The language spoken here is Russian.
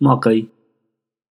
Макой.